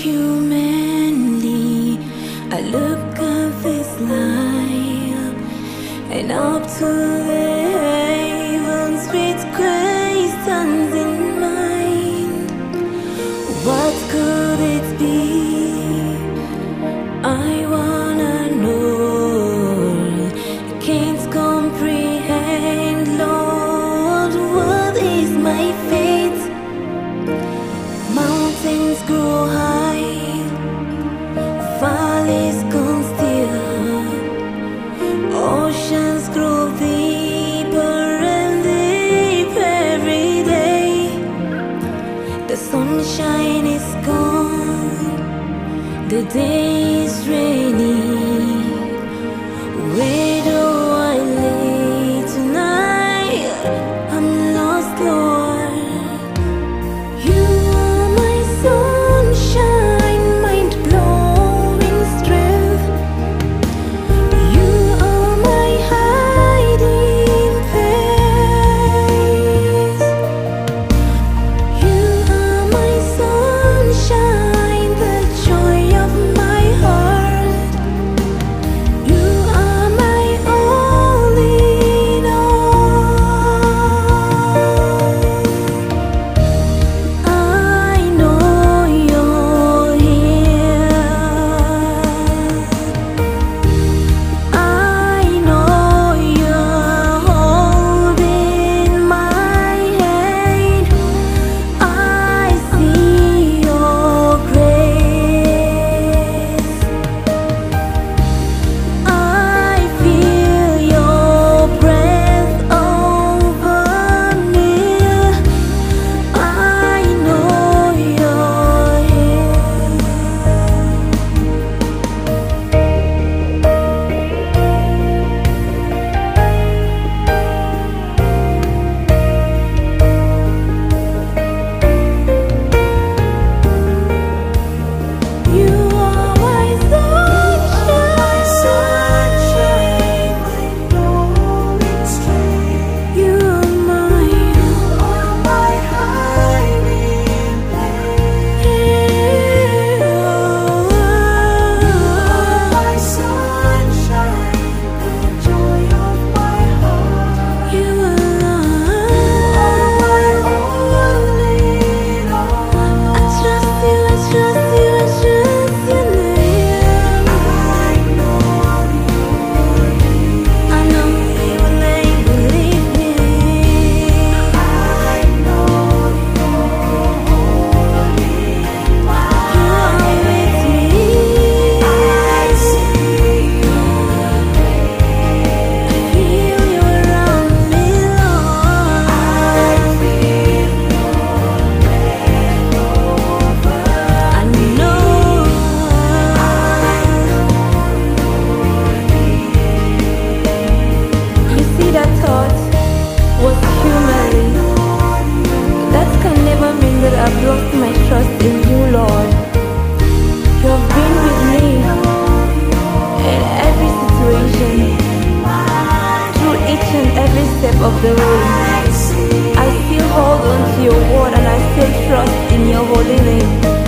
humanly. I look up this life and up to this. The days. trust in your holy name.